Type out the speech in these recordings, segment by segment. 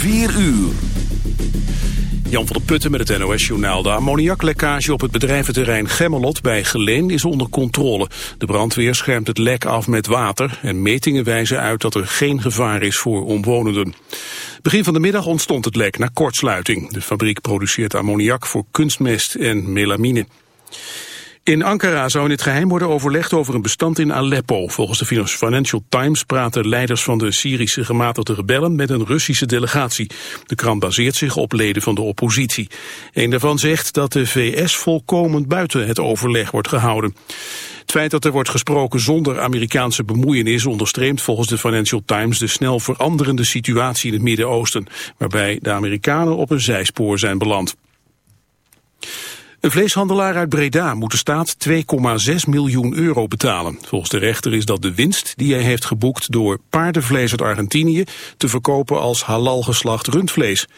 4 uur. Jan van der Putten met het NOS-journaal. De ammoniaklekkage op het bedrijventerrein Gemmelot bij Geleen is onder controle. De brandweer schermt het lek af met water en metingen wijzen uit dat er geen gevaar is voor omwonenden. Begin van de middag ontstond het lek na kortsluiting. De fabriek produceert ammoniak voor kunstmest en melamine. In Ankara zou in het geheim worden overlegd over een bestand in Aleppo. Volgens de Financial Times praten leiders van de Syrische gematigde rebellen met een Russische delegatie. De krant baseert zich op leden van de oppositie. Een daarvan zegt dat de VS volkomen buiten het overleg wordt gehouden. Het feit dat er wordt gesproken zonder Amerikaanse bemoeienis onderstreemt volgens de Financial Times de snel veranderende situatie in het Midden-Oosten, waarbij de Amerikanen op een zijspoor zijn beland. Een vleeshandelaar uit Breda moet de staat 2,6 miljoen euro betalen. Volgens de rechter is dat de winst die hij heeft geboekt door paardenvlees uit Argentinië te verkopen als halal geslacht rundvlees.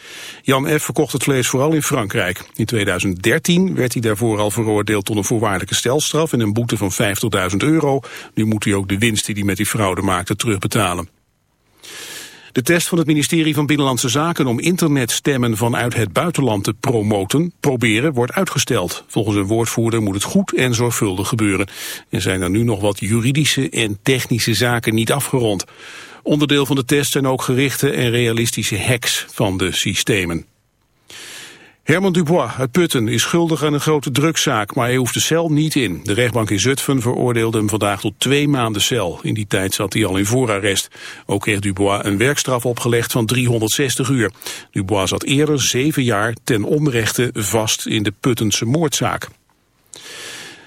Jan F. verkocht het vlees vooral in Frankrijk. In 2013 werd hij daarvoor al veroordeeld tot een voorwaardelijke stelstraf en een boete van 50.000 euro. Nu moet hij ook de winst die hij met die fraude maakte terugbetalen. De test van het ministerie van Binnenlandse Zaken om internetstemmen vanuit het buitenland te promoten, proberen, wordt uitgesteld. Volgens een woordvoerder moet het goed en zorgvuldig gebeuren. Er zijn er nu nog wat juridische en technische zaken niet afgerond. Onderdeel van de test zijn ook gerichte en realistische hacks van de systemen. Herman Dubois uit Putten is schuldig aan een grote drugszaak, maar hij hoeft de cel niet in. De rechtbank in Zutphen veroordeelde hem vandaag tot twee maanden cel. In die tijd zat hij al in voorarrest. Ook kreeg Dubois een werkstraf opgelegd van 360 uur. Dubois zat eerder zeven jaar ten onrechte vast in de Puttense moordzaak.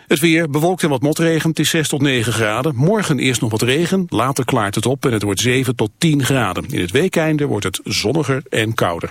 Het weer bewolkt en wat motregen. Het is 6 tot 9 graden. Morgen eerst nog wat regen, later klaart het op en het wordt 7 tot 10 graden. In het weekeinde wordt het zonniger en kouder.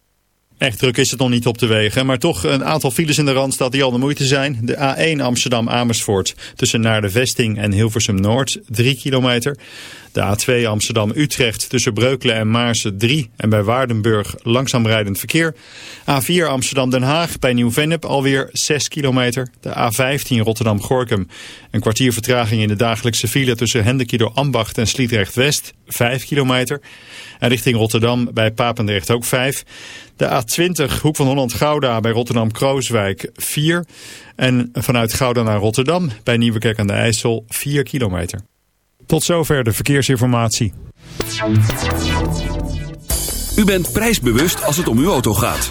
Echt druk is het nog niet op de wegen, maar toch een aantal files in de Randstad die al de moeite zijn. De A1 Amsterdam-Amersfoort tussen naar de Vesting en Hilversum Noord, 3 kilometer. De A2 Amsterdam-Utrecht tussen Breukelen en Maarsen 3 en bij Waardenburg langzaam rijdend verkeer. A4 Amsterdam-Den Haag bij Nieuw-Vennep alweer 6 kilometer. De A15 Rotterdam-Gorkum. Een kwartier vertraging in de dagelijkse file tussen Hendekido Ambacht en Sliedrecht-West 5 kilometer. En richting Rotterdam bij Papendrecht ook 5. De A20 Hoek van Holland-Gouda bij Rotterdam-Krooswijk 4. En vanuit Gouda naar Rotterdam bij Nieuwekerk aan de IJssel 4 kilometer. Tot zover de verkeersinformatie. U bent prijsbewust als het om uw auto gaat.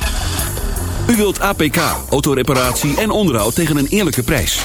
U wilt APK, autoreparatie en onderhoud tegen een eerlijke prijs.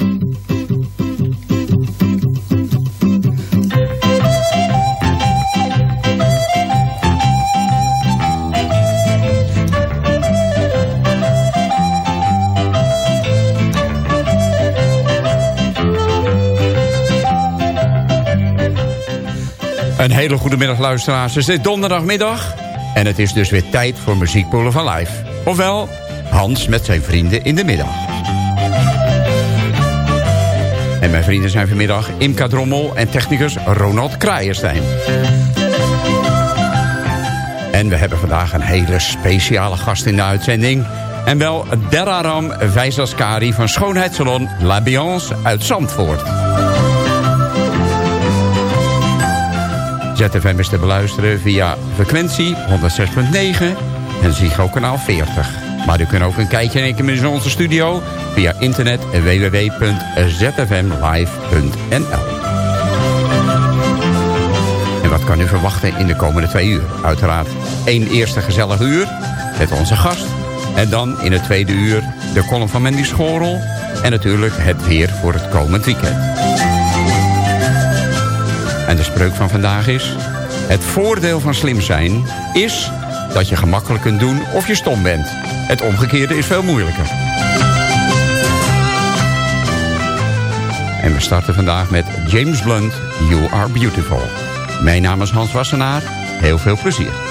Een hele goede middag luisteraars. Het is donderdagmiddag en het is dus weer tijd voor Muziekpolen van Live. Ofwel, Hans met zijn vrienden in de middag. En mijn vrienden zijn vanmiddag Imka Drommel en technicus Ronald Kraaienstein. En we hebben vandaag een hele speciale gast in de uitzending. En wel Deraram Vijsaskari van schoonheidssalon La Biance uit Zandvoort. ZFM is te beluisteren via frequentie 106.9 en Ziggo kanaal 40. Maar u kunt ook een kijkje nemen in onze studio via internet www.zfmlive.nl. En wat kan u verwachten in de komende twee uur? Uiteraard één eerste gezellige uur met onze gast. En dan in het tweede uur de column van Mandy Schorel. En natuurlijk het weer voor het komend weekend. En de spreuk van vandaag is... Het voordeel van slim zijn is dat je gemakkelijk kunt doen of je stom bent. Het omgekeerde is veel moeilijker. En we starten vandaag met James Blunt, You Are Beautiful. Mijn naam is Hans Wassenaar. Heel veel plezier.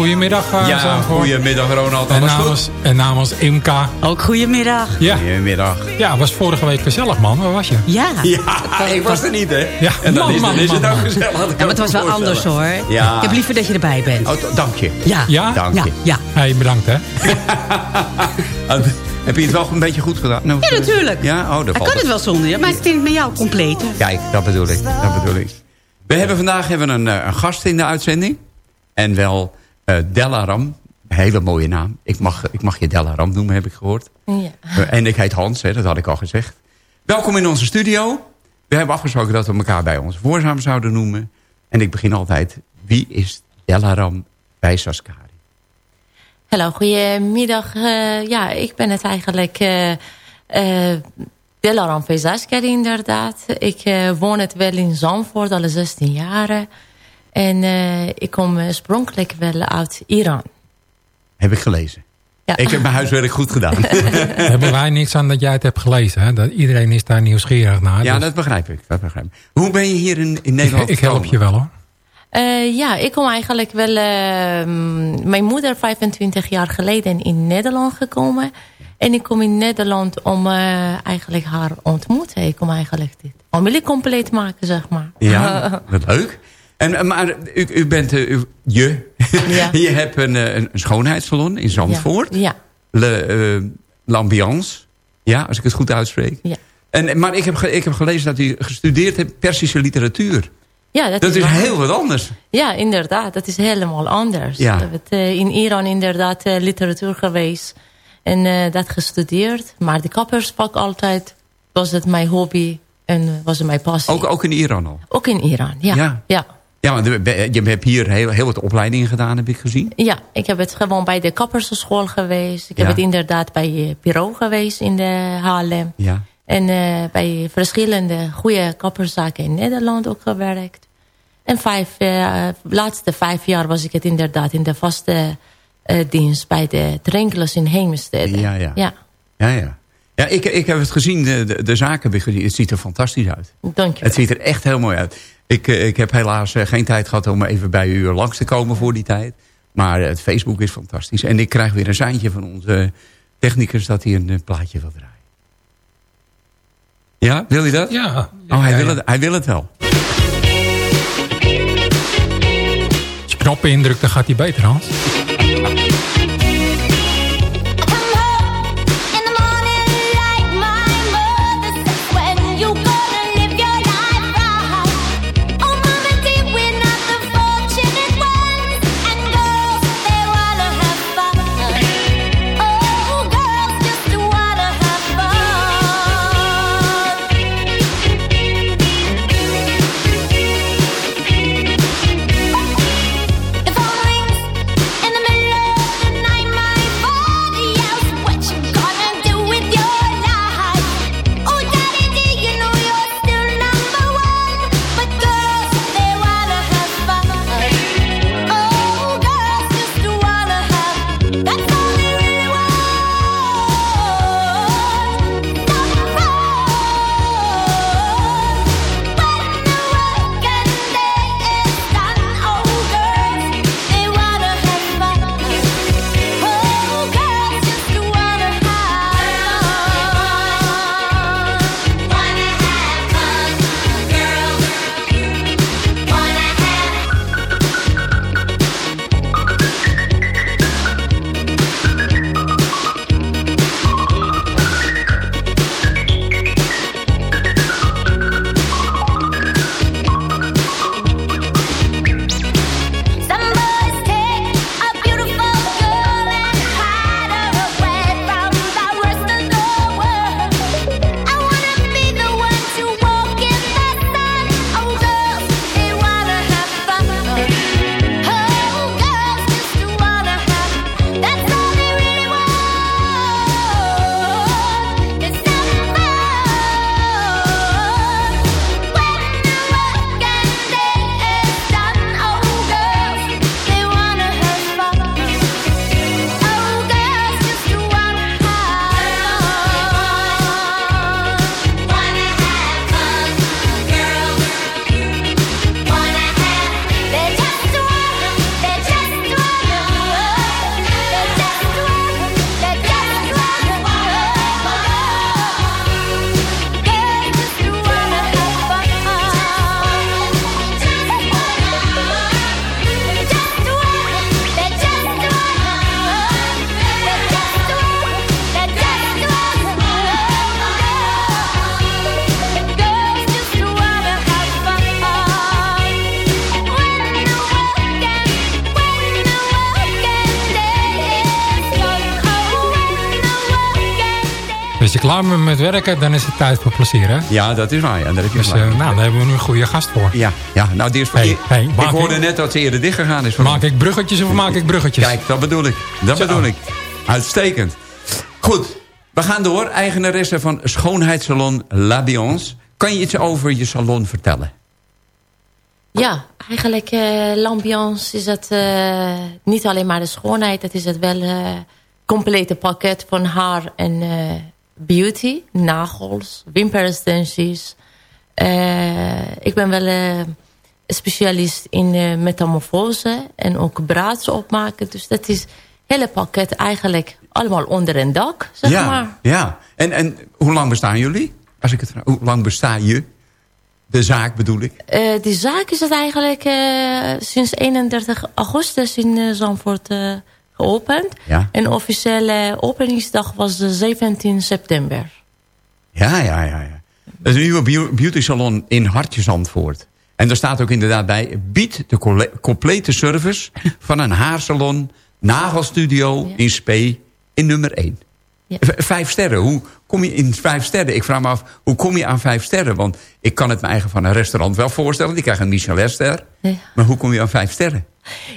Goedemiddag. Uh, Ja, Zandvoort. goedemiddag Ronald. En Alles goed? namens, en namens Imka. Ook goedemiddag. Ja, Goedemiddag. ja, was vorige week gezellig man. Waar was je? Ja. Ja, ik was er niet, hè? Ja, en dan man, is, man, is het ook gezellig. Ja, maar het was wel anders hoor. Ja. Ik heb liever dat je erbij bent. Oh, dank je. Ja. Ja? Dank Ja, je. ja. Hey, bedankt hè. Heb je het wel een beetje goed gedaan? Nou, Ja, natuurlijk. Ja, oh, dat Hij valt kan het wel zonder je, maar ik denk met jou compleet. Kijk, dat bedoel ik. Dat bedoel ik. We hebben vandaag hebben we een, eh, een gast in de uitzending. En wel Delaram. Een hele mooie naam. Ik mag, ik mag je Delaram noemen, heb ik gehoord. Ja. Eh, en ik heet Hans, hè, dat had ik al gezegd. Welkom in onze studio. We hebben afgesproken dat we elkaar bij ons voorzaam zouden noemen. En ik begin altijd. Wie is Delaram bij Saskari? Hallo, goedemiddag. Eh, ja, ik ben het eigenlijk uh, uh, Dilaram Fezaskeri inderdaad. Ik uh, woon het wel in Zandvoort, al 16 jaar. En uh, ik kom oorspronkelijk wel uit Iran. Heb ik gelezen. Ja. Ik heb mijn huiswerk goed gedaan. Hebben wij niks aan dat jij het hebt gelezen. Hè? Dat iedereen is daar nieuwsgierig naar. Ja, dus dat begrijp ik. Dat begrijp ik. Hoe ben je hier in, in Nederland ik, ik help je wel hoor. Uh, ja, ik kom eigenlijk wel... Uh, mijn moeder 25 jaar geleden in Nederland gekomen. En ik kom in Nederland om uh, eigenlijk haar ontmoeten. Ik kom eigenlijk dit familie compleet maken, zeg maar. Ja, wat leuk. En, eh, maar u, u bent, eh, u- je, Ja. je hebt een, eh, een schoonheidssalon in Zandvoort. Ja. Le, eh, L'Ambiance. Ja, als ik het goed uitspreek. Ja. En, maar ik heb, ik heb gelezen dat u gestudeerd hebt Persische literatuur. Ja, dat, Dat is heel wat anders. Ja, inderdaad. Dat is helemaal anders. Ja. Ik heb het, eh, in Iran inderdaad literatuur geweest. En dat gestudeerd. Maar de kappersvak altijd was het mijn hobby. En was het mijn passie. Ook, ook in Iran al. Ook in Iran, ja. Ja. ja. Ja, want je hebt hier heel, heel wat opleidingen gedaan, heb ik gezien. Ja, ik heb het gewoon bij de kappersschool geweest. Ik Ja. heb het inderdaad bij bureau geweest in de Haarlem. Ja. En eh, bij verschillende goede kapperszaken in Nederland ook gewerkt. En vijf, eh, laatste vijf jaar was ik het inderdaad in de vaste eh, dienst bij de Trenkelers in Heemstede. Ja, ja. ja. Ja, ja. Ja, ik, ik heb het gezien, de, de, de zaken heb ik gezien. Het ziet er fantastisch uit. Dank je. Het ziet er echt heel mooi uit. Ik, eh, ik heb helaas eh, geen tijd gehad om even bij u langs te komen voor die tijd. Maar eh, het Facebook is fantastisch. En ik krijg weer een seintje van onze technicus dat hij een eh, plaatje wil draaien. Ja, wil je dat? Ja. Oh, hij, wil het, hij wil het wel. Als je knoppen indrukt, dan gaat hij beter, Hans. Klaar bent met werken, dan is het tijd voor plezier, hè? Ja, dat is waar. Ja, daar heb je Dus eh, nou, daar hebben we nu een goede gast voor. ja, ja, nou, die is voor Hey, je- hey, Ik hoorde ik- net dat ze eerder dicht gegaan is. Maak ik bruggetjes of maak ik bruggetjes? Kijk, dat bedoel ik. Dat Zo. bedoel ik. Uitstekend. Goed, we gaan door. Eigenaresse van schoonheidssalon L'Abiance. Kan je iets over je salon vertellen? Ja, eigenlijk eh l'ambiance is het eh, niet alleen maar de schoonheid. Het is het wel eh complete pakket van haar en eh, beauty. Nagels, wimperextensies. Eh, ik ben wel eh, specialist in eh, metamorfose en ook braads opmaken. Dus dat is het hele pakket eigenlijk allemaal onder een dak, zeg ja, maar. ja. En, en hoe lang bestaan jullie? Als ik het, hoe lang besta je? De zaak bedoel ik. Eh, die zaak is het eigenlijk sinds 31 augustus in Zandvoort geopend. Ja. En officiële openingsdag was de 17 september. Ja, ja, ja. ja. Dat is een nieuwe beau- beauty salon in Hartje Zandvoort. En daar staat ook inderdaad bij... biedt de complete service van een haarsalon, nagelstudio in Spee in nummer 1. Ja. Vijf sterren. Hoe kom je in vijf sterren? Ik vraag me af, hoe kom je aan vijf sterren? Want ik kan het me eigen van een restaurant wel voorstellen. Die krijgt een Michelin-ster. Ja. Maar hoe kom je aan vijf sterren?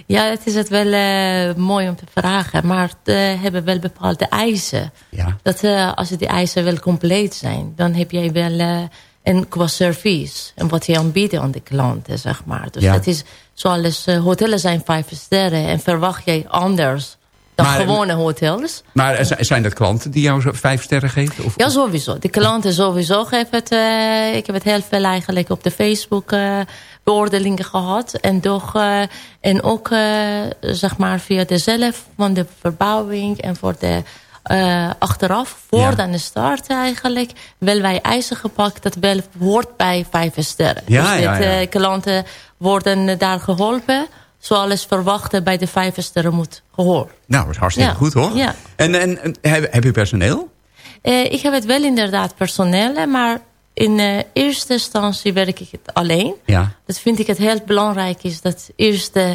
Ja, het is het wel eh, mooi om te vragen. Maar we hebben wel bepaalde eisen. Ja. Dat eh, als die eisen wel compleet zijn, dan heb jij wel eh, een qua service. En wat je aanbiedt aan de klanten, zeg maar. Dus Ja. het is zoals uh, hotels zijn vijf sterren. En verwacht jij anders dan Maar, gewone hotels. Maar zijn- dat klanten die jou vijf sterren geven? Of, Ja, sowieso. De klanten sowieso geven het. eh, ik heb het heel veel eigenlijk op de Facebook eh, beoordelingen gehad. En, toch, eh, en ook eh, zeg maar via de zelf van de verbouwing en voor de eh, achteraf, voor Ja. dan de start eigenlijk, wel wij eisen gepakt dat wel hoort bij vijf sterren. Ja, dus dit, ja. klanten worden daar geholpen zoals verwachten bij de vijf sterren moet gehoord. Nou, dat is hartstikke Ja. goed hoor. Ja. En, en, en heb, heb je personeel? Ik heb het wel inderdaad personeel, maar in eh, eerste instantie werk ik het alleen. Ja. Dat vind ik het heel belangrijk is dat eerst eh,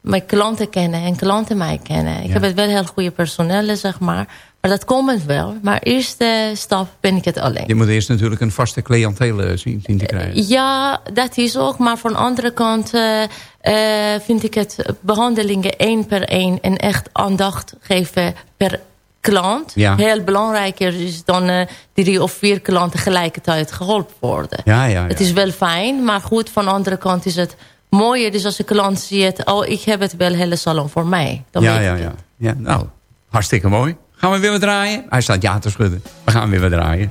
mijn klanten kennen en klanten mij kennen. Ik Ja. heb het wel heel goede personeel, zeg maar. Maar dat komt wel. Maar eerste stap ben ik het alleen. Je moet eerst natuurlijk een vaste cliëntele eh, zien, zien te krijgen. Ja, dat is ook. Maar van de andere kant eh, eh, vind ik het behandelingen één per één... en echt aandacht geven per klant. Ja. Heel belangrijker is dan eh, drie of vier klanten tegelijkertijd geholpen worden. Ja, ja, ja. Het is wel fijn, maar goed, van de andere kant is het mooier. Dus als de klant ziet, oh, ik heb het wel hele salon voor mij. Dan ja, ja, ja. ja. Nou, hartstikke mooi. Gaan we weer wat draaien? Hij staat ja te schudden. We gaan weer wat draaien.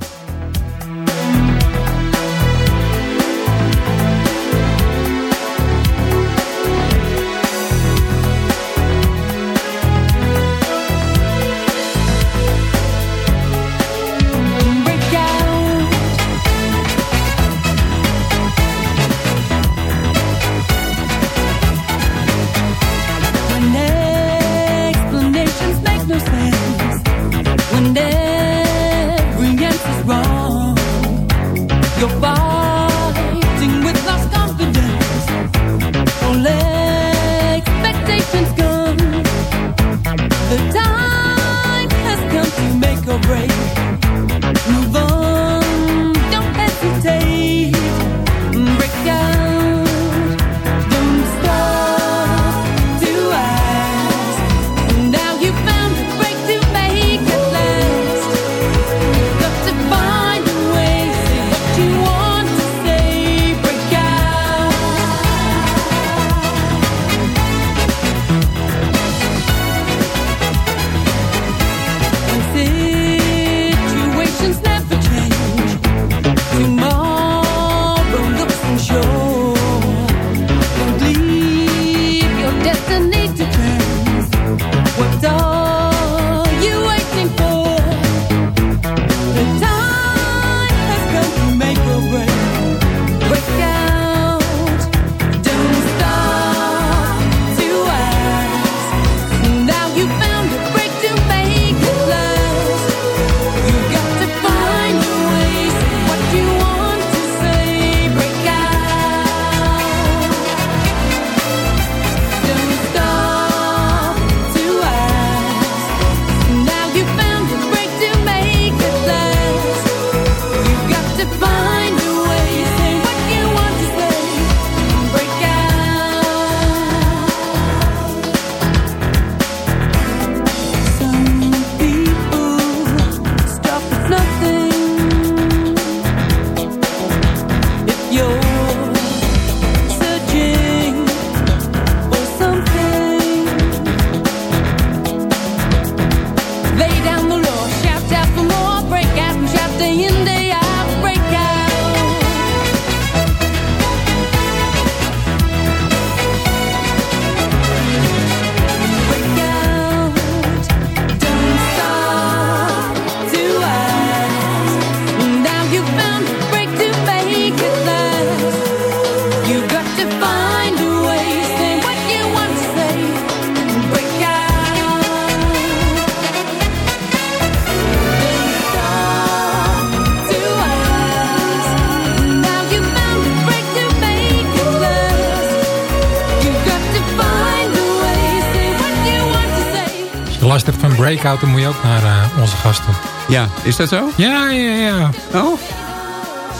Breakout, dan moet je ook naar eh, onze gast toe. Ja, is dat zo? Ja, ja, ja. Oh?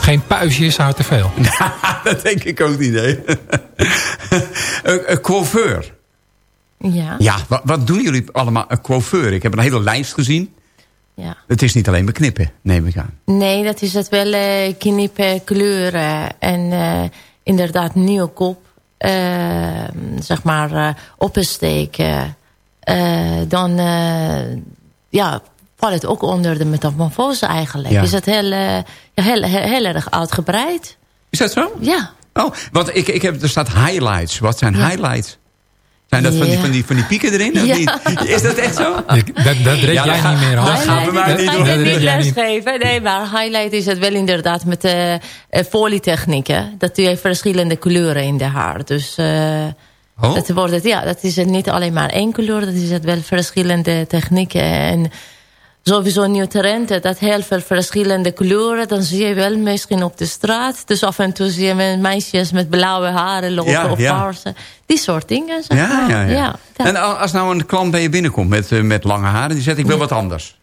Geen puistjes houdt te veel. dat denk ik ook niet, hè. een, een coiffeur. Ja. Ja, wat, wat doen jullie allemaal? Een coiffeur. Ik heb een hele lijst gezien. ja. Het is niet alleen beknippen, neem ik aan. Nee, dat is het wel eh, knippen, kleuren en eh, inderdaad nieuwe kop. eh, zeg maar eh opsteken. Eh, dan eh, ja, valt het ook onder de metamorfose eigenlijk. Ja. Is het heel, eh, ja, heel, heel, heel erg uitgebreid. Is dat zo? Ja. Oh, want ik, ik heb, er staat highlights. Wat zijn Ja. highlights? Zijn dat van, die, van, die, van die pieken erin? of Ja. niet? Is dat echt zo? Dat, dat jij dat gaat- niet meer, dat bij mij dat niet ik Dat niet lesgeven. Nee, maar highlight is het wel inderdaad met eh eh, folietechnieken. Dat doe je verschillende kleuren in de haar. Dus eh, Oh. dat, wordt het, ja, dat is het niet alleen maar één kleur. Dat is het wel verschillende technieken. En sowieso nieuw trend. Dat heel veel verschillende kleuren. Dan zie je wel misschien op de straat. Dus af en toe zie je meisjes met blauwe haren lopen Ja, of ja. paarse. Die soort dingen. Zeg Ja, maar. ja, ja. ja. En al- als nou een klant bij je binnenkomt met, eh, met lange haren... die zegt, ik wil wat anders.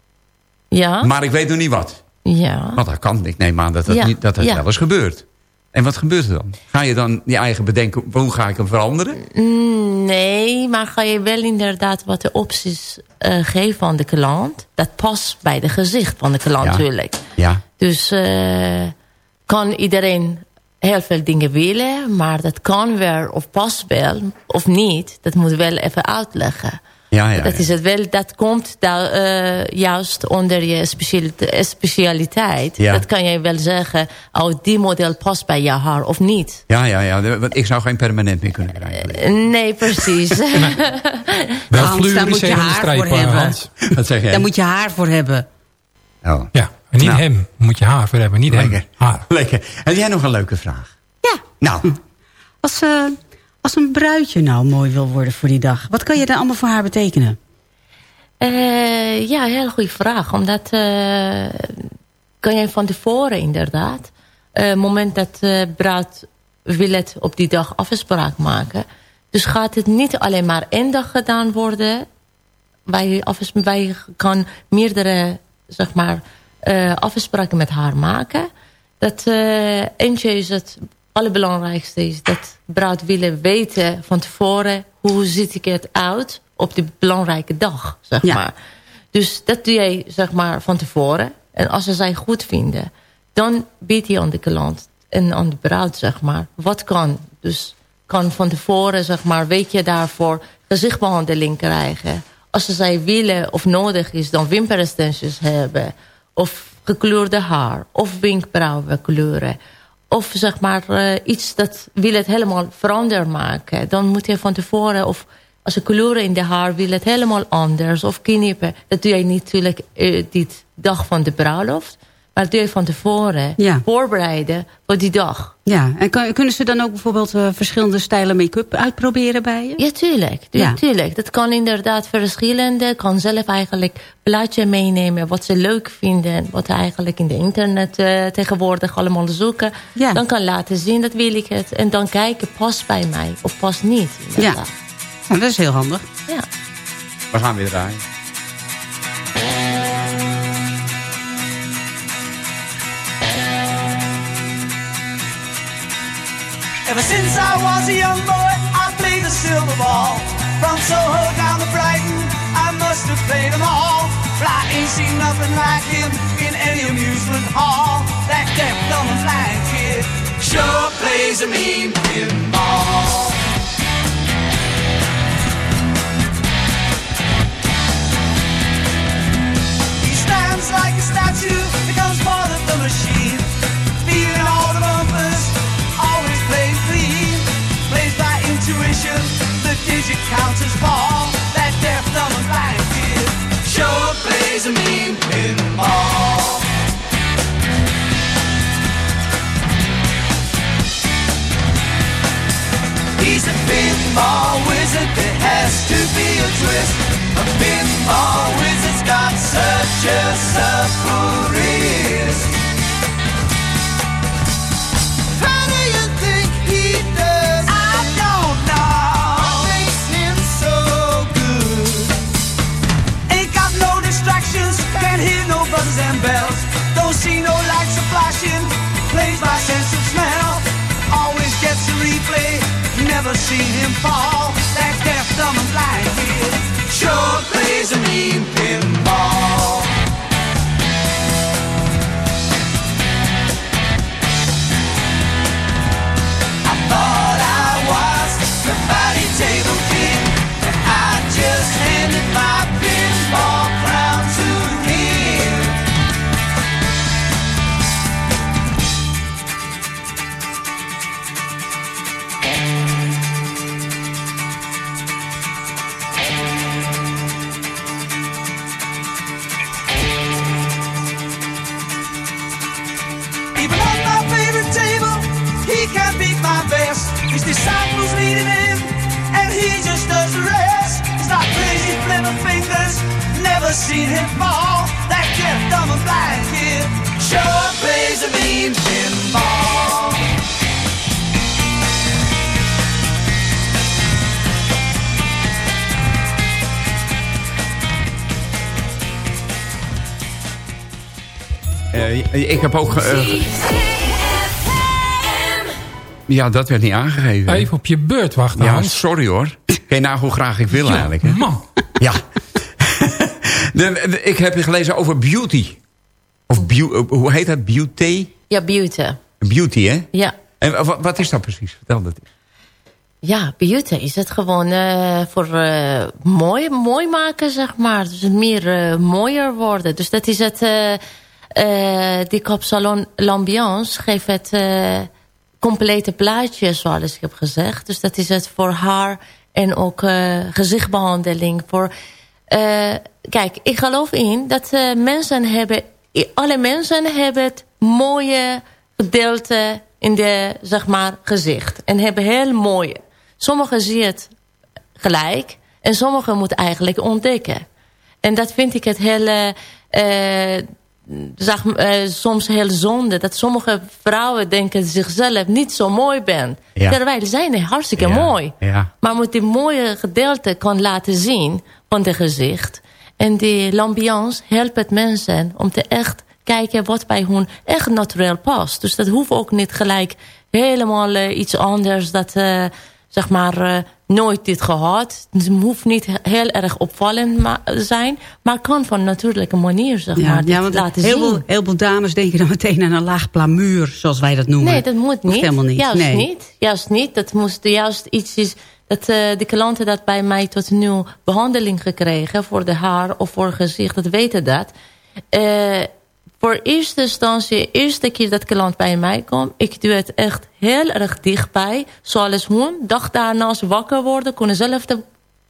ja. Maar ik weet nog niet wat. ja. Want dat kan. Ik neem aan dat dat, niet, dat, dat wel eens gebeurt. En wat gebeurt er dan? Ga je dan je eigen bedenken, hoe ga ik hem veranderen? Mm, Nee, maar ga je wel inderdaad wat de opties eh, geven aan de klant. Dat past bij de gezicht van de klant Ja. natuurlijk. Ja, Dus eh, kan iedereen heel veel dingen willen, maar dat kan wel of past wel of niet. Dat moet wel even uitleggen. Ja, ja. dat, ja. is het wel, dat komt daar, eh, juist onder je specialite- eh, specialiteit. Ja. Dat kan je wel zeggen, oh die model past bij jouw haar of niet. Ja, ja, ja. Want ik zou geen permanent meer kunnen krijgen. Eh, Nee, precies. Wel Hans, daar moet je fluoriserende haar voor eh, hebben. Hans. Wat zeg jij? Daar moet je haar voor hebben. Oh, Ja, en niet Nou. hem. Moet je haar voor hebben, niet hem. lekker. Haar. lekker. Heb jij nog een leuke vraag? Ja, Nou, als, eh, als een bruidje nou mooi wil worden voor die dag. Wat kan je dan allemaal voor haar betekenen? Eh, ja, heel goede vraag. Omdat eh, kan je van tevoren inderdaad... eh, moment dat bruid wil het op die dag afspraak maken... dus gaat het niet alleen maar één dag gedaan worden... wij, afs- wij kan meerdere zeg maar, afspraken met haar maken. Dat eentje is het allerbelangrijkste... is dat bruid willen weten van tevoren... hoe ziet ik het uit op die belangrijke dag, zeg Ja. maar. Dus dat doe je zeg maar, van tevoren. En als ze zij goed vinden... dan biedt hij aan de klant en aan de bruid, zeg maar... wat kan. Dus kan van tevoren, zeg maar, weet je daarvoor... gezichtbehandeling krijgen. Als ze zij willen of nodig is, dan wimperextensions hebben... of gekleurde haar, of wenkbrauwen kleuren... of zeg maar eh, iets dat wil het helemaal veranderd maken... dan moet je van tevoren... of als je kleuren in de haar wil het helemaal anders... of knippen, dat doe je natuurlijk eh, die dag van de bruiloft... maar dat doe je van tevoren Ja. voorbereiden voor die dag. Ja, en kan- kunnen ze dan ook bijvoorbeeld eh, verschillende stijlen make-up uitproberen bij je? Ja, tuurlijk. Ja. Ja. tuurlijk. Dat kan inderdaad verschillende. Kan zelf eigenlijk plaatje meenemen. Wat ze leuk vinden. Wat eigenlijk in de internet eh, tegenwoordig allemaal zoeken. Ja. Dan kan laten zien, dat wil ik het. En dan kijken, past bij mij of past niet. Ja. Nou, dat is heel handig. ja. we gaan weer draaien. Ever since I was a young boy, I played the silver ball. From Soho down to Brighton, I must have played them all. But I ain't seen nothing like him in any amusement hall. That deaf, dumb, and blind kid sure plays a mean pinball. Seen him fall. That deaf, dumb, and blind kid sure plays a mean pinball. Eh, ik heb ook... eh, ja, dat werd niet aangegeven. Even op je beurt wachten, Ja, Hans. sorry hoor. Kijk nou hoe graag ik wil eigenlijk. Hè? Man, Ja. De- ik heb je gelezen over beauty. Of eh, hoe heet dat? Beauty? Ja, beauty. Beauty, hè? Ja. En wat, is dat precies? Vertel dat eens. Ja, beauty is het gewoon eh, voor eh, mooi, mooi maken, zeg maar. Dus meer mooier worden. Dus dat is het... die kapsalon L'Ambiance geeft het complete plaatje, zoals ik heb gezegd. Dus dat is het voor haar en ook eh, gezichtbehandeling. Voor, kijk, ik geloof in dat eh, mensen hebben... Alle mensen hebben het mooie gedeelte in de, zeg maar, gezicht. En hebben heel mooie. Sommigen zien het gelijk. En sommigen moeten eigenlijk ontdekken. En dat vind ik het heel... eh, eh, zeg, eh, soms heel zonde. Dat sommige vrouwen denken zichzelf niet zo mooi ben. Ja. Terwijl ze zijn hartstikke Ja, mooi. ja. Maar moet die mooie gedeelte kan laten zien van de gezicht. En die l'ambiance helpt het mensen om te echt kijken wat bij hun echt natuurlijk past. Dus dat hoeft ook niet gelijk helemaal eh, iets anders dat eh, zeg maar eh, nooit dit gehad. Het hoeft niet heel erg opvallend ma- zijn, maar kan van natuurlijke manier zeg Ja, maar ja, want laten heel zien. veel, heel veel dames denken dan meteen aan een laag plamuur, zoals wij dat noemen. Nee, dat moet Hoeft niet. helemaal niet. Juist nee. niet. Juist niet. Dat moest juist iets is dat eh, de klanten dat bij mij tot nu behandeling gekregen voor de haar of voor gezicht, dat weten dat. Eh, voor eerste instantie, eerste keer dat klant bij mij komt, ik doe het echt heel erg dichtbij. Zoals hun dag daarna als wakker worden, kunnen zelf te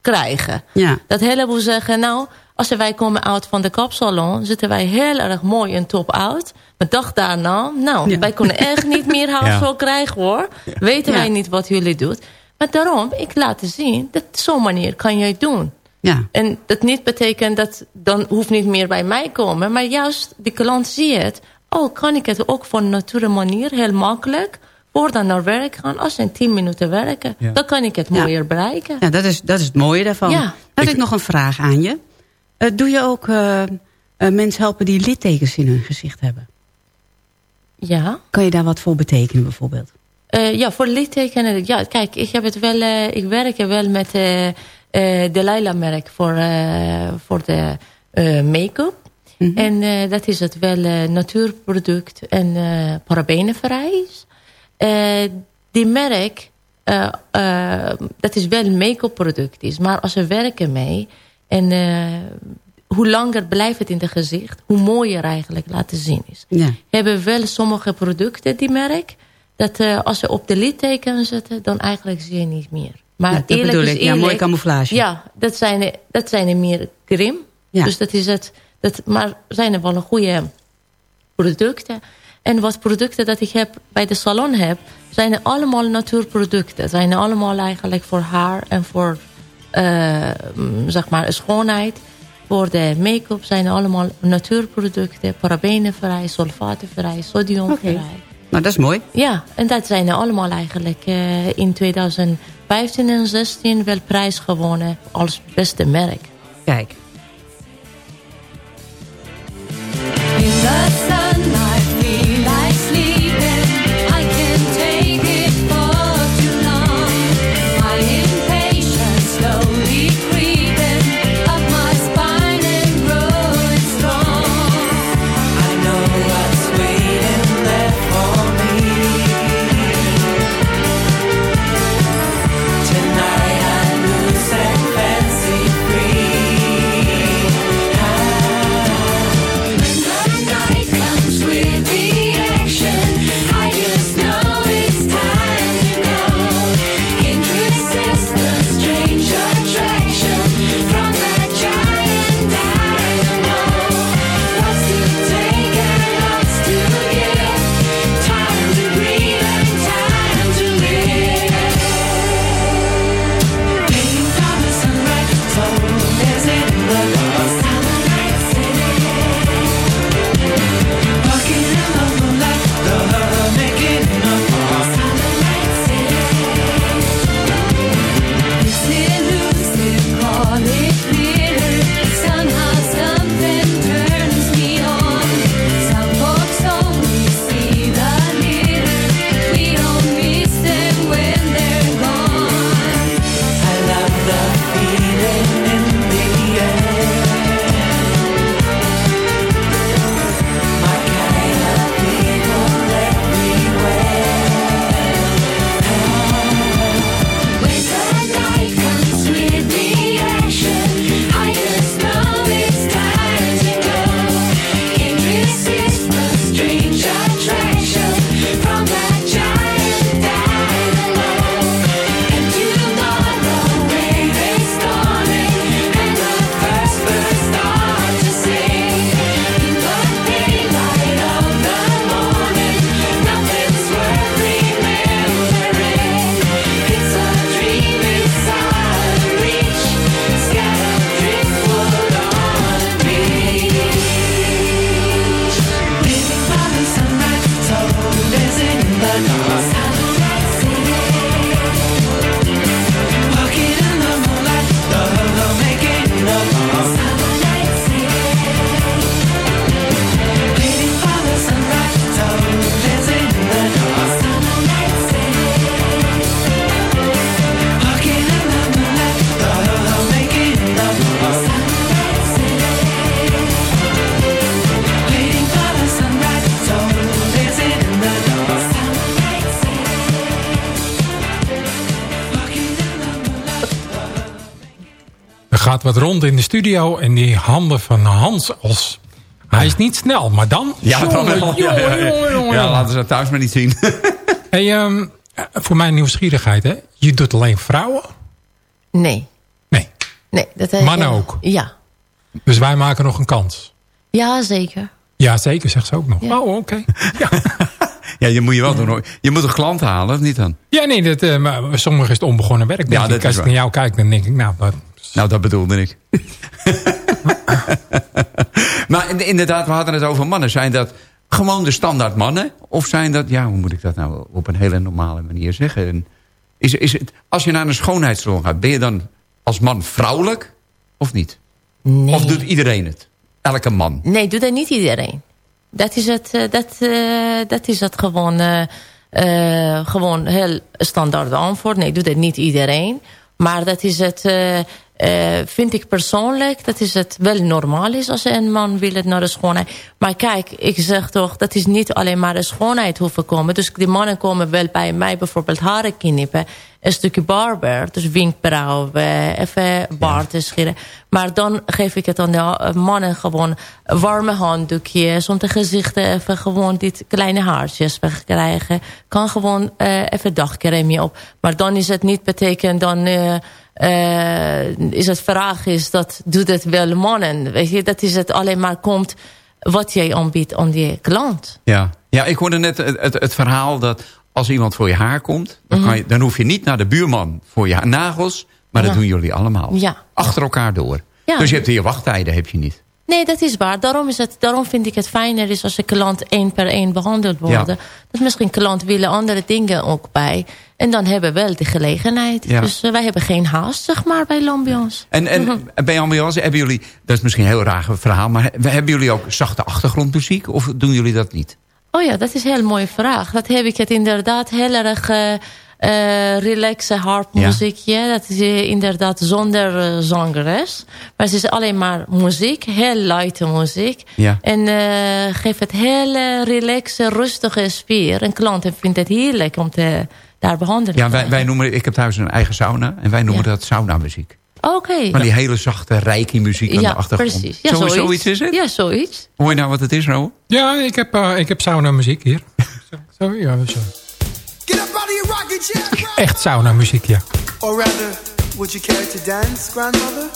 krijgen. Ja. Dat heleboel zeggen, nou, als wij komen uit van de kapsalon... zitten wij heel erg mooi en top uit. Maar dag daarna, nou, Ja. wij kunnen echt niet meer haar Ja. zo krijgen, hoor. Weten wij niet wat jullie doet. Maar daarom, ik laat zien, dat zo'n manier kan jij doen. Ja. En dat niet betekent dat dan hoeft niet meer bij mij komen. Maar juist, die klant ziet het. Oh, kan ik het ook van nature manier, heel makkelijk... voor dan naar werk gaan, als in 10 minuten werken. Ja. Dan kan ik het Ja. mooier bereiken. Ja, dat is, dat is het mooie daarvan. Ja. Had ik, nog een vraag aan je. Eh, doe je ook eh, eh, mensen helpen die littekens in hun gezicht hebben? Ja. Kan je daar wat voor betekenen bijvoorbeeld? Eh, ja, voor littekenen. Ja, kijk, ik heb het wel. eh, ik werk er wel met eh, de Laila-merk voor, eh, voor de make-up. Mhm. En dat is het wel natuurproduct en parabenenvrij. is. Die merk, dat is wel make-up product is. Maar als we werken mee en hoe langer blijft het in het gezicht, hoe mooier eigenlijk laten zien is Ja. hebben wel sommige producten, die merk... dat eh, als ze op de litteken zetten, dan eigenlijk zie je niet meer. Maar Ja, dat eerlijk bedoel is ik. Ja, eerlijk, mooie camouflage. Ja, dat zijn, er- dat zijn er meer krim. Ja. Dus dat is het. Dat, maar zijn er wel een goede producten. En wat producten dat ik heb bij de salon heb... zijn er allemaal natuurproducten. Zijn er allemaal eigenlijk voor haar en voor eh, mm, zeg maar schoonheid. Voor de make-up zijn er allemaal natuurproducten. Parabenenvrij, sulfatenvrij, sodiumvrij. Oké. Nou, dat is mooi. Ja, en dat zijn er allemaal eigenlijk eh, in 2015 en 2016 wel prijs gewonnen als beste merk. Kijk. In de studio. En die handen van Hans als... Hij is niet snel, maar dan... Ja, dan wel. Ja, ja, ja. jongen, jongen, Ja, jongen. laten ze dat thuis maar niet zien. Hey, ehm, voor mijn nieuwsgierigheid, hè. Je doet alleen vrouwen? Nee. Nee. nee dat Mannen ook? Ja. Dus wij maken nog een kans. Ja, zeker. Ja, zeker, zegt ze ook nog. Ja. Oh, oké. ja, je moet je wel doen. hoor. Je moet een klant halen, of niet dan? Ja, nee, dat, eh, maar sommige is het onbegonnen werk. Ja, ik. dat is Als ik naar jou kijk, dan denk ik, nou, dat, Nou, dat bedoelde ik. maar in- inderdaad, we hadden het over mannen. Zijn dat gewoon de standaard mannen? Of zijn dat, ja, hoe moet ik dat nou op een hele normale manier zeggen? En Is, is het, als je naar een schoonheidssalon gaat, ben je dan als man vrouwelijk of niet? Nee. Of doet iedereen het? Elke man? Nee, doet dat niet iedereen. Dat is het, eh, dat, eh, dat is het gewoon, eh, gewoon heel standaard antwoord. Nee, doet dat niet iedereen. Maar dat is het, eh, vind ik persoonlijk, dat is het wel normaal is als een man wil het naar de schoonheid. Maar kijk, ik zeg toch, dat is niet alleen maar de schoonheid hoeven komen. Dus die mannen komen wel bij mij bijvoorbeeld haren knippen. Een stukje barber, dus wenkbrauw, eh, even baard scheren. Maar dan geef ik het aan de eh, mannen gewoon warme handdoekjes... om de gezichten even gewoon dit kleine haartjes weg te krijgen. Kan gewoon eh, even dagcreme op. Maar dan is het niet betekend dan... eh, eh, is het vraag is dat doet het wel mannen. Weet je, dat is het alleen maar komt wat jij aanbiedt aan die klant. Ja, ja ik hoorde net het, het, het verhaal dat als iemand voor je haar komt... Dan, kan je, dan hoef je niet naar de buurman voor je nagels... maar dat Mhm. Ja. doen jullie allemaal. Ja. Achter elkaar door. Ja. Dus je hebt hier wachttijden, heb je niet. Nee, dat is waar. Daarom, is het, daarom vind ik het fijner is als de klant één per één behandeld wordt. Ja. Dat misschien klant willen andere dingen ook bij. En dan hebben we wel de gelegenheid. Ja. Dus eh, wij hebben geen haast, zeg maar, bij Lambiance. En, en bij Ambiance hebben jullie... dat is misschien een heel raar verhaal... maar he- hebben jullie ook zachte achtergrondmuziek... of doen jullie dat niet? Oh ja, dat is een heel mooie vraag. Dat heb ik het inderdaad heel erg eh eh, relaxe harpmuziekje. Dat is eh, inderdaad zonder eh, zangeres. Maar het is alleen maar muziek, heel lichte muziek. Ja. En eh geeft het hele relaxe, rustige sfeer. En klanten vinden het heerlijk om te, daar behandeld te Ja, wij, wij noemen... Ik heb thuis een eigen sauna... en wij noemen Ja. dat saunamuziek. Oké. Maar die hele zachte, rijke muziek aan Ja, de achtergrond. precies. Ja, Zo- zoiets. zoiets is het? Ja, zoiets. Hoor je nou wat het is, Ro? Ja, ik heb, eh, ik heb sauna muziek hier. Zo, zo, ja, zo. Echt sauna muziek, ja. Or rather, would you care to dance, grandmother?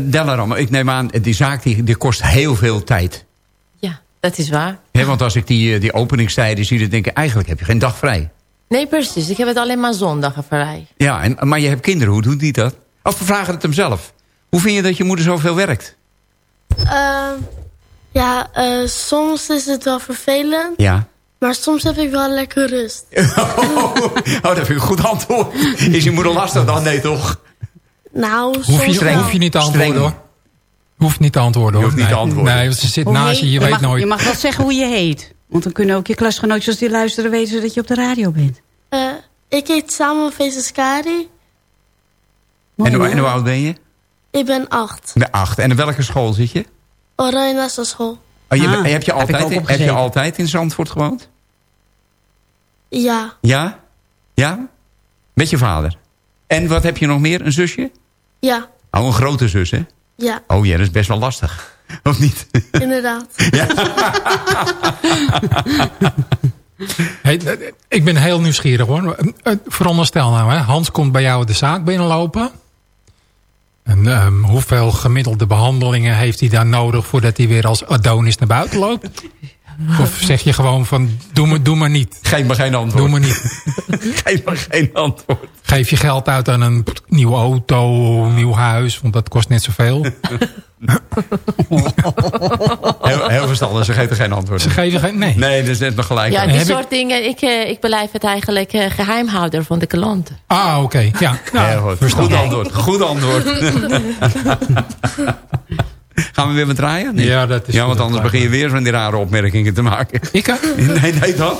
Delaram, ik neem aan, die zaak die, die kost heel veel tijd. Ja, dat is waar. Hè, want als ik die, eh, die openingstijden zie, dan denk ik... eigenlijk heb je geen dag vrij. Nee, precies. Ik heb het alleen maar zondagen vrij. Ja, en, maar je hebt kinderen, hoe doet die dat? Of we vragen het hem zelf. Hoe vind je dat je moeder zoveel werkt? Ehm, ja, eh, soms is het wel vervelend. Ja. Maar soms heb ik wel lekker rust. Oh, dat vind ik een goed antwoord. Is je moeder lastig dan? Nee, toch? Nou, Hoef je, hoef je niet te antwoorden Streng. hoor. Hoeft niet te antwoorden hoor. Je hoeft niet nee. te antwoorden. Nee, want ze zit Hoe naast je, je weet mag, nooit. Je mag wel zeggen hoe je heet. Want dan kunnen ook je klasgenootjes als die luisteren weten dat je op de radio bent. Eh, ik heet Samuel Vezaskari. En, hoe- en hoe oud ben je? Ik ben acht. De acht. En in welke school zit je? Oranje school. Oh, je, Ah, heb, je altijd, heb je altijd in Zandvoort gewoond? Ja, Ja? Ja? Met je vader. En wat heb je nog meer? Een zusje? Ja, Oh, een grote zus, hè? ja, Oh ja, dat is best wel lastig. Of niet? inderdaad. Hey, eh, ik ben heel nieuwsgierig hoor. Eh, eh, Veronderstel nou, hè, Hans komt bij jou de zaak binnenlopen. En, ehm, hoeveel gemiddelde behandelingen heeft hij dan nodig voordat hij weer als Adonis naar buiten loopt? Of zeg je gewoon van, doe me, doe maar niet. Geef me geen antwoord. Doe maar niet. Geef me geen antwoord. Geef je geld uit aan een nieuwe auto, een nieuw huis, want dat kost net zoveel. Heel, heel verstandig, ze geeft er geen antwoord. Ze geven geen, nee. Nee, dat is net nog gelijk. Ja, die Heb ik- soort dingen. Ik, eh, ik blijf het eigenlijk eh, geheimhouder van de klanten. Ah, oké. Ja, nou, Heel goed. verstandig. Goed antwoord. Goed antwoord. Gaan we weer met draaien? Nee. Ja, dat is Ja, want dat anders begin je weer van die rare opmerkingen te maken. Ik, hè? Nee, nee, dan.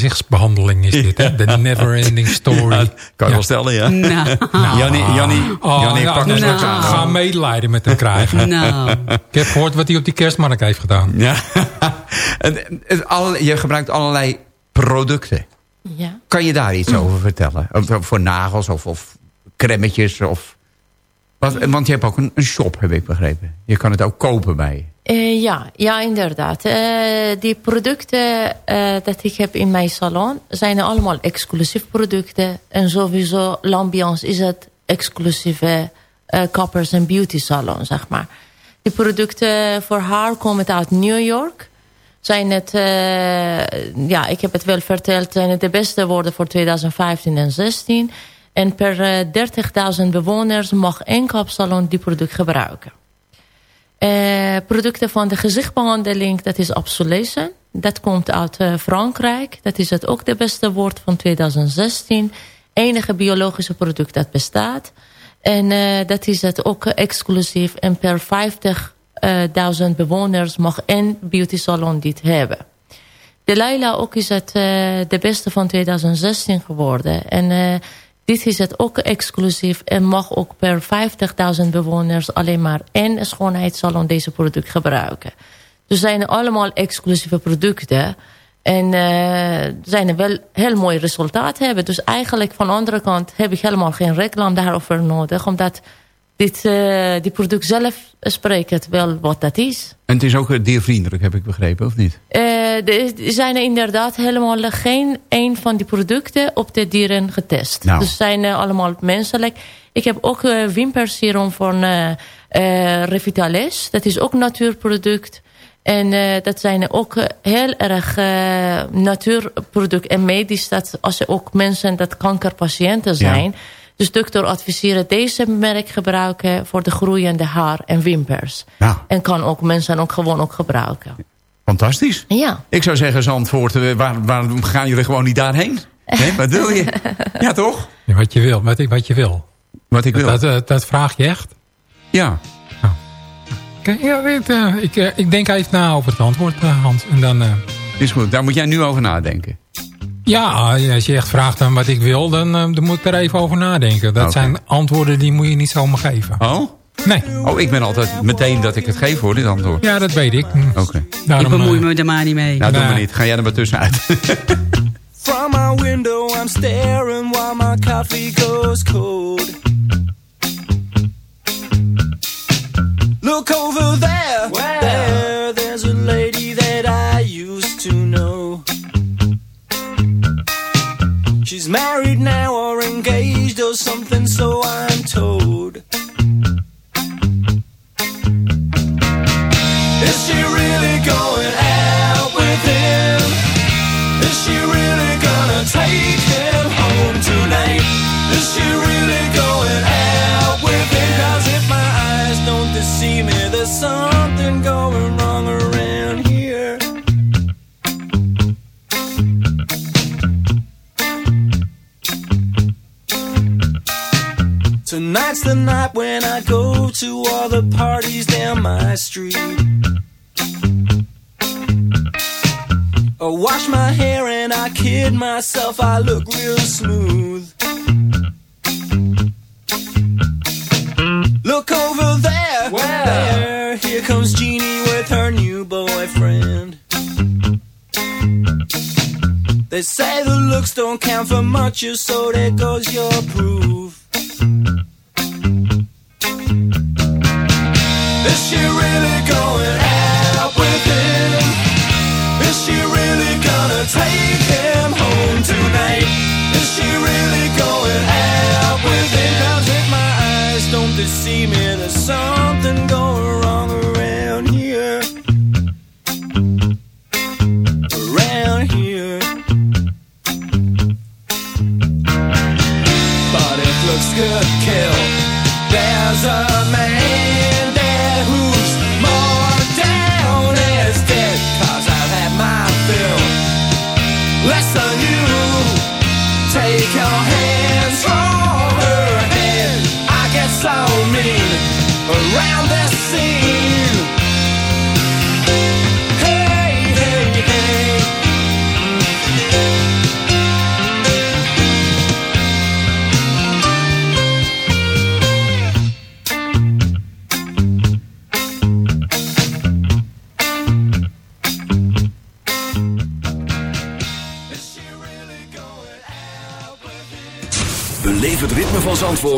Gezichtsbehandeling is dit. Hè? De never ending story. Ja, kan je wel stellen, ja. Nou, Jannie, Jannie, Oh, Jannie ja, pak eens ik wat aan. ga medelijden met hem krijgen. nou. Ik heb gehoord wat hij op die kerstmarkt heeft gedaan. Ja. En, en, alle- je gebruikt allerlei producten. Ja. Kan je daar iets over vertellen? Voor nagels of, of cremmetjes? Of, want je hebt ook een, shop, heb ik begrepen. Je kan het ook kopen bij. Eh, ja, ja, inderdaad. Eh, die producten eh, dat ik heb in mijn salon zijn allemaal exclusief producten. En sowieso, L'Ambiance is het exclusieve kappers- en beauty salon, zeg maar. Die producten voor haar komen uit New York. Zijn het, ja, ik heb het wel verteld, zijn het de beste woorden voor 2015 en 2016. En per eh, 30.000 bewoners mag één kapsalon die product gebruiken. Eh, producten van de gezichtbehandeling, dat is Absolation. Dat komt uit eh, Frankrijk. Dat is het ook de beste woord van 2016. Enige biologische product dat bestaat. En eh, dat is het ook exclusief. En per 50.000 bewoners mag één beauty salon dit hebben. De Laila ook is het eh, de beste van 2016 geworden. En eh, dit is het ook exclusief en mag ook per 50.000 bewoners alleen maar één schoonheidssalon deze product gebruiken. Dus zijn allemaal exclusieve producten. En eh zijn wel heel mooi resultaat hebben. Dus eigenlijk van de andere kant heb ik helemaal geen reclame daarover nodig. Omdat dit, eh die product zelf spreekt het wel wat dat is. En het is ook eh, diervriendelijk, heb ik begrepen, of niet? Eh, er zijn er inderdaad helemaal geen een van die producten op de dieren getest. Nou. Dus zijn allemaal menselijk. Ik heb ook wimperserum van Revitales. Dat is ook natuurproduct. En dat zijn ook heel erg natuurproduct en medisch. Dat als er ook mensen dat kankerpatiënten zijn. Dus dokter adviseren deze merk gebruiken voor de groeiende haar en wimpers. Ja, En kan ook mensen ook gewoon ook gebruiken. fantastisch. Ja. Ik zou zeggen, Zandvoort, eh, waar, waarom gaan jullie gewoon niet daarheen? Nee, wat wil je? Ja, toch? Ja, wat je wil, wat, ik- wat je wil. Wat ik wil. Dat, eh, dat vraag je echt? Ja. Oké, ja, weet, eh, ik, ik denk even na over het antwoord, Hans. En dan, eh, Is goed, daar moet jij nu over nadenken. Ja, als je echt vraagt dan wat ik wil, dan, eh, dan moet ik er even over nadenken. Dat zijn antwoorden die moet je niet zomaar geven. Oh? Nee, Oh, ik ben altijd meteen dat ik het geef hoor, dit antwoord. ja, dat weet ik. Oké. Ik Daarom, bemoei eh, me er maar niet mee. Nou, doe Nee. maar niet. Ga jij er maar tussenuit. From my window, I'm staring while my coffee goes cold. Look over there, there, married now or engaged or something, so I'm told. Is she really going out with him? Is she really gonna take him home tonight? Is she really Tonight's the night when I go to all the parties down my street. I wash my hair and I kid myself, I look real smooth. Look over there, there, here comes Jeannie with her new boyfriend. They say the looks don't count for much, so there goes your proof. Eyes don't me, there's something going wrong around here. Around here. But if looks could kill, there's a man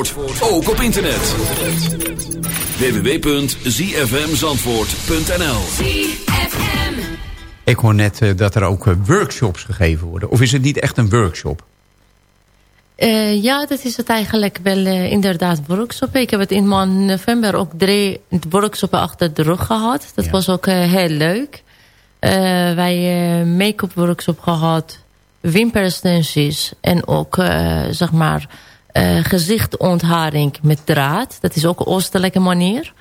Zandvoort, ook op internet. www.zfmzandvoort.nl Ik hoor net eh, dat er ook eh, workshops gegeven worden. Of is het niet echt een workshop? Eh, ja, dat is het eigenlijk wel eh, inderdaad workshop. Ik heb het in maand november ook drie workshops achter de rug gehad. Dat was ook heel leuk. Eh, wij uh, make-up workshop gehad, wimperstensies en ook zeg maar eh, gezichtontharing met draad. Dat is ook een oostelijke manier.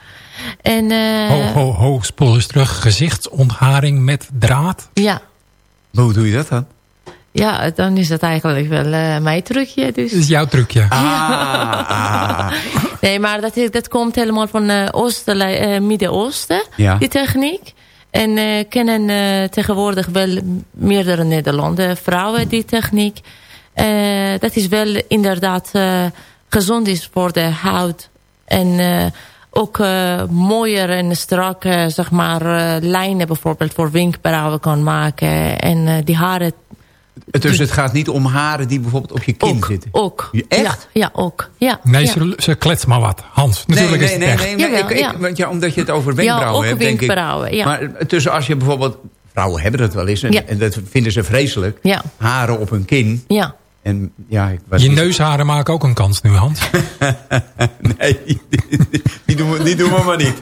En eh, Ho, ho, ho, spoel eens terug. Gezichtsontharing met draad. ja, Hoe doe je dat dan? ja, dan is het eigenlijk wel eh, mijn trucje. Dus. Dat is jouw trucje. Ah, ah. Nee, maar dat, dat komt helemaal van Oosten, eh, Midden-Oosten, Ja. die techniek. En eh, kennen eh, tegenwoordig wel meerdere Nederlandse vrouwen die techniek. Eh, dat is wel inderdaad eh, gezond is voor de huid. En eh, ook mooier en strakke zeg maar, eh, lijnen bijvoorbeeld voor wenkbrauwen kan maken. En eh, die haren Dus het gaat niet om haren die bijvoorbeeld op je kin ook. zitten? ook. Echt? Ja, ja, ook. Ja, Nee, ja. ze, ze klets maar wat. Hans, natuurlijk nee, is nee, het nee, echt. nee, nee, Jawel, ik, ik- ja. want ja, omdat je het over wenkbrauwen hebt, denk ik. wenkbrauwen. Maar tussen als je bijvoorbeeld... Vrouwen hebben dat wel eens en, Ja. en dat vinden ze vreselijk. Ja. Haren op hun kin. Ja. En ja, ik was Je niet- neusharen maken ook een kans nu, Hans. Nee, die doen we, die doen we maar niet.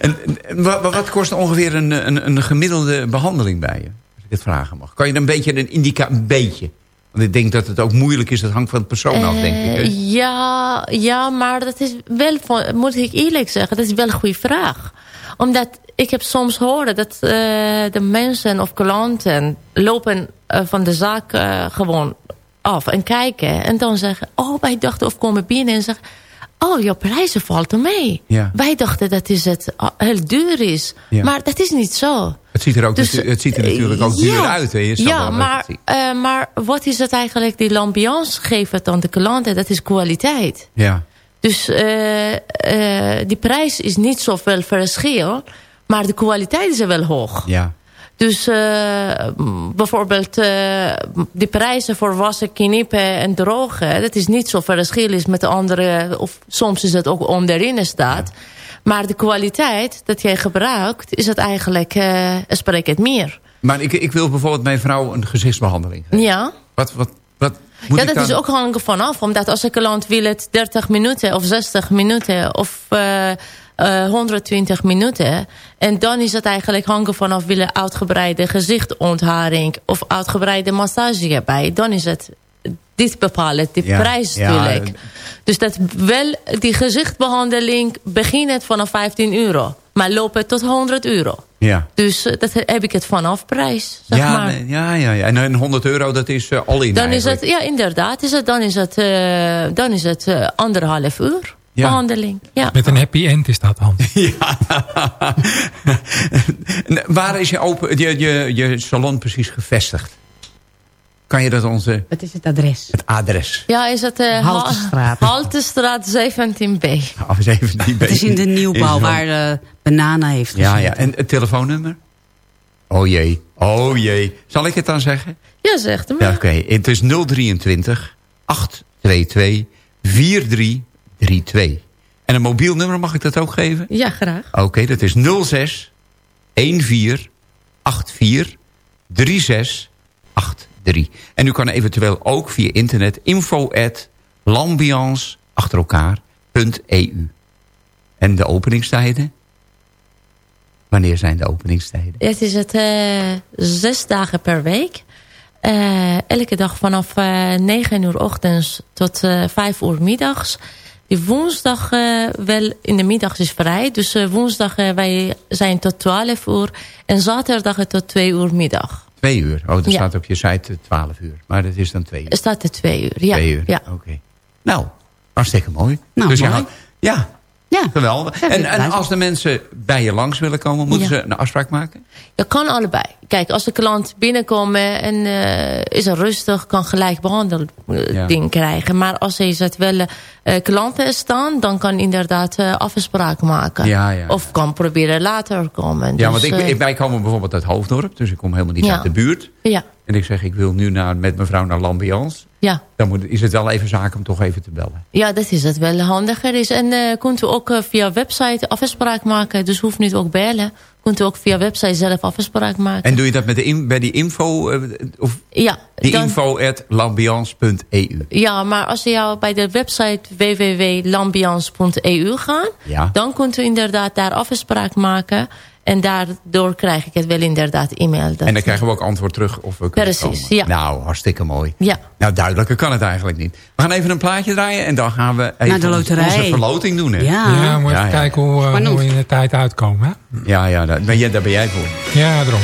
en, en wat, wat kost ongeveer een, een, een gemiddelde behandeling bij je? Als ik het vragen mag. Kan je een beetje een indica... Een beetje. Want ik denk dat het ook moeilijk is. Dat hangt van de persoon af, denk ik. hè? Eh, ja, ja, maar dat is wel, moet ik eerlijk zeggen, dat is wel een goede vraag. Omdat ik heb soms horen dat eh, de mensen of klanten lopen eh, van de zaak eh, gewoon af en kijken. En dan zeggen, oh, wij dachten of komen binnen en zeggen... Oh, jouw prijzen valt er mee. Ja. Wij dachten dat is het ah, heel duur is. Ja. Maar dat is niet zo. Het ziet er, ook, Dus, het ziet er natuurlijk ook duur ja. uit. Hè? Je Ja, maar, maar wat is het eigenlijk die l'ambiance geeft aan de klanten? Dat is kwaliteit. Ja. Dus eh, eh, die prijs is niet zoveel verschil. Maar de kwaliteit is wel hoog. ja. Dus eh, bijvoorbeeld de prijzen voor wassen, knippen en drogen... dat is niet zo verschil is met de andere... of soms is het ook onderin staat. Maar de kwaliteit dat jij gebruikt... is het eigenlijk, spreekt het meer. Maar ik, ik wil bijvoorbeeld mijn vrouw een gezichtsbehandeling geven. Ja. Wat, wat, wat ja, dat dan... is ook hangen vanaf. Omdat als een klant wil het 30 minuten of 60 minuten of eh, eh, 120 minuten. En dan is het eigenlijk hangen vanaf willen uitgebreide gezichtontharing of uitgebreide massage erbij. Dan is het dit bepalen, die Ja, prijs natuurlijk. eh, Dus dat wel, die gezichtbehandeling begint vanaf 15 euro. Maar loopt het tot 100 euro. Ja. Dus eh, dat heb ik het vanaf prijs, zeg Ja, maar. nee, ja, ja, ja. En een 100 euro, dat is eh, al in Dan is het, ja, inderdaad. Is het, dan is het, eh, dan is het eh, anderhalf uur Ja. behandeling. Ja. Met een happy end is dat, Hans. En Waar is je, open, je, je, je salon precies gevestigd? Kan je dat onze... Wat is het adres? Het adres. Ja, is het... eh, Haltestraat. Ha- Haltestraat 17B. Af eens even die Het is in de nieuwbouw waar uh, Banana heeft Ja, gezeten. ja. En het telefoonnummer? Oh jee. Oh jee. Zal ik het dan zeggen? Ja, zegt hem. Ja, oké. Het is 023 822 4332. En een mobiel nummer, mag ik dat ook geven? Ja, graag. Oké, dat is 06 14 84 36 83. En u kan eventueel ook via internet info at lambiance achter elkaar .eu. En de openingstijden? Wanneer zijn de openingstijden? Het is het eh, zes dagen per week. Eh, elke dag vanaf eh 9 uur ochtends tot eh 5 uur middags. Die woensdag eh, wel in de middag is vrij. Dus eh, woensdag eh, wij zijn tot 12 uur. En zaterdag tot 2 uur middag. Twee uur. Oh, er Ja. staat op je site eh, 12 uur. Maar dat is dan twee uur. Er staat er 2 uur. Ja. Twee uur, ja. oké. Nou, hartstikke mooi. Nou, dus je ja, Ja, geweldig. Ja, En, en als de mensen bij je langs willen komen, moeten Ja. ze een afspraak maken? Dat kan allebei. Kijk, als de klant binnenkomt en eh, is er rustig, kan gelijk behandeling Ja. krijgen. Maar als er zet wel eh, klanten staan, dan kan inderdaad eh afspraak maken. Ja, ja, Of kan proberen later komen. Ja, Dus, want ik, eh, wij komen bijvoorbeeld uit Hoofddorp, dus ik kom helemaal niet uit de buurt. ja, En ik zeg, ik wil nu naar, met mevrouw naar Lambiance. Ja. Dan moet, is het wel even zaak om toch even te bellen. Ja, dat is het wel handiger is. En eh kunt u ook eh, via website afspraak maken. Dus hoeft niet ook bellen. Kunt u ook via website zelf afspraak maken. En doe je dat met de in, bij die info? eh, of ja, die dan- info at lambiance.eu. Ja, maar als je jou bij de website www.lambiance.eu gaat... Ja. dan kunt u inderdaad daar afspraak maken. En daardoor krijg ik het wel inderdaad e-mail. Dat- En dan krijgen we ook antwoord terug of we kunnen Precies, komen. ja. Nou, hartstikke mooi. Ja. Nou, duidelijker kan het eigenlijk niet. We gaan even een plaatje draaien en dan gaan we even Naar de loterij. onze verloting doen. Hè? Ja, moet even ja. kijken hoe, hoe we in de tijd uitkomen. Hè? Ja, ja daar, ben jij, daar ben jij voor. Ja, daarom.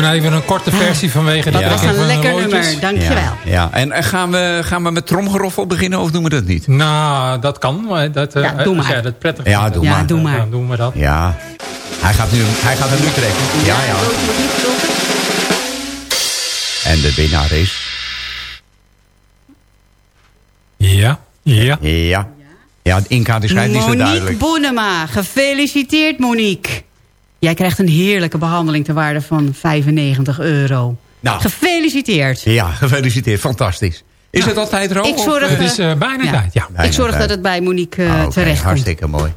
Doen even een korte versie vanwege Dat de was trekking een lekker nummer, dankjewel. Ja, ja. En en gaan we, gaan we met tromgeroffel beginnen of doen we dat niet? Nou, dat kan. maar Dat, eh, Ja, doe als maar. jij dat prettig Ja, doe dan- maar. Ja, doe maar. Dan doen we dat. Ja. Hij gaat, nu, hij gaat er nu trekken. Ja, ja. En de winnaar is... Ja, ja. Ja. Ja, de Inca die schijnt niet zo Monique duidelijk. Boenema, gefeliciteerd Monique. Jij krijgt een heerlijke behandeling ter waarde van 95 euro. Nou. Gefeliciteerd. Ja, gefeliciteerd. Fantastisch. Is het altijd rood? Ik zorg, eh, Het is eh, bijna Ja. tijd, ja. bijna ik zorg tijd? dat het bij Monique eh, Ah, oké, terecht komt. Hartstikke mooi.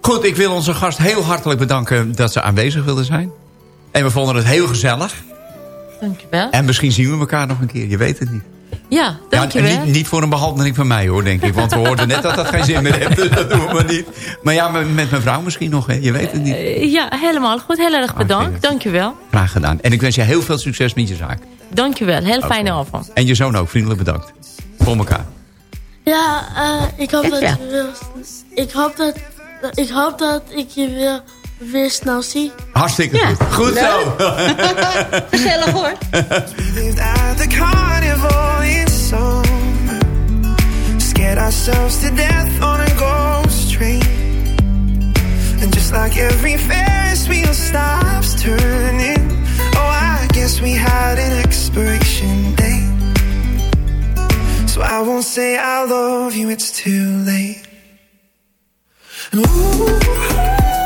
Goed, ik wil onze gast heel hartelijk bedanken dat ze aanwezig wilde zijn. En we vonden het heel gezellig. Dankjewel. En misschien zien we elkaar nog een keer, je weet het niet. Ja, Ja, dankjewel. en niet, niet voor een behandeling van mij hoor, denk ik. Want we hoorden net dat dat geen zin meer heeft, dus dat doen we maar niet. Maar ja, met mijn vrouw misschien nog, hè? je weet het niet. Eh, Ja, helemaal goed. Heel erg bedankt. Hartstikke. Dankjewel. Graag gedaan. En ik wens je heel veel succes met je zaak. Dankjewel. Heel fijne avond. En je zoon ook, vriendelijk bedankt. Voor elkaar. Ja, eh, ik hoop dat Ja. je wil, ik hoop dat, ik hoop dat ik je weer, weer snel zie. Hartstikke Ja. goed. Goed zo. Gezellig hoor. lived at the carnival in summer. Scared ourselves to death on a ghost train. And just like every Ferris wheel stops turning. Oh, I guess we had an expiration date. So I won't say I love you, it's too late. Cause